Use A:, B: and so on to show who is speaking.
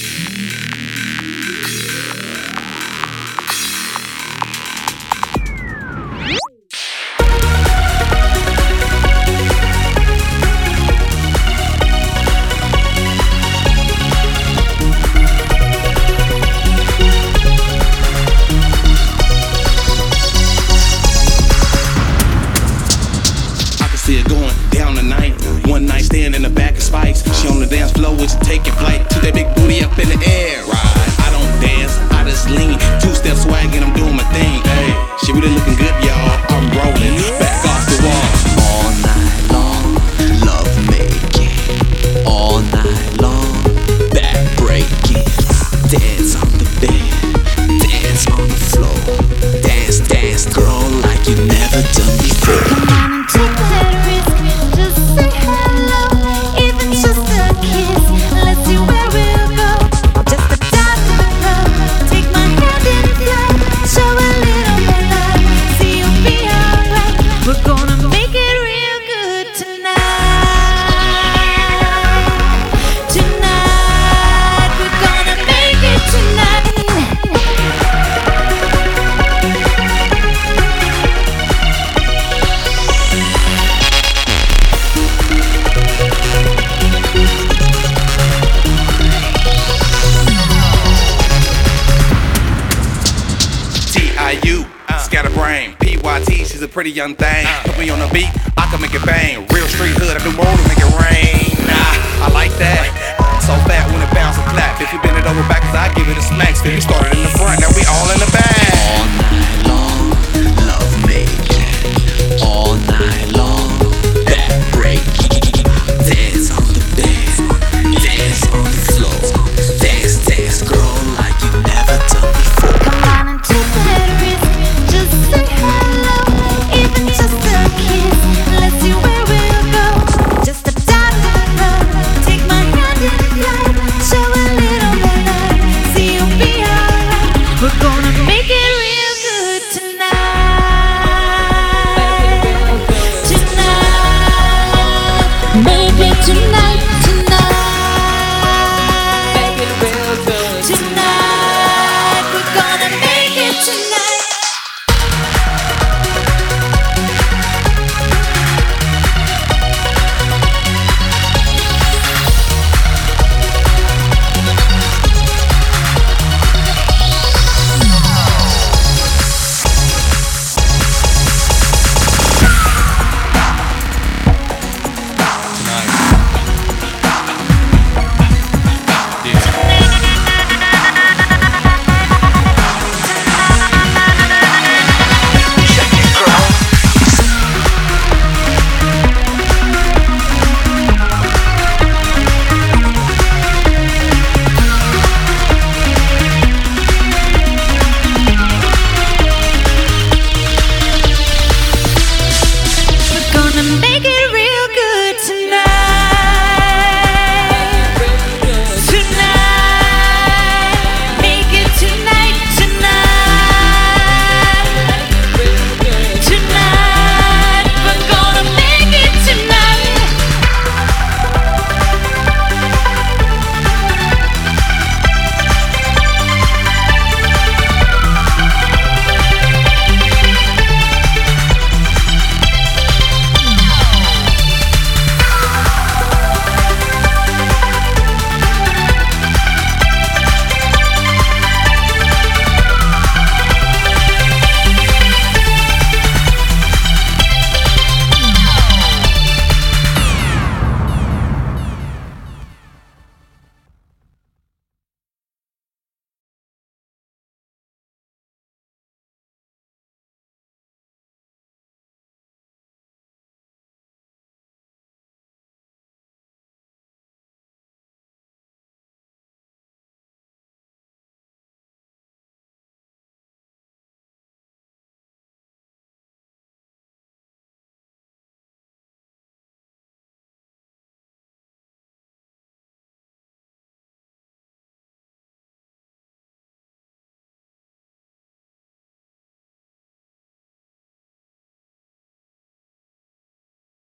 A: I y'all. T.I.U. Uh. Scatterbrain. P.Y.T. She's a pretty young thing. Uh. Put me on the beat, I can make it bang. Real street hood, I do more to make it rain. Nah, I like that. So fat when it bounce and clap. If you bend it over backwards, I give it a smack. Still you started in the front, now we all in the back.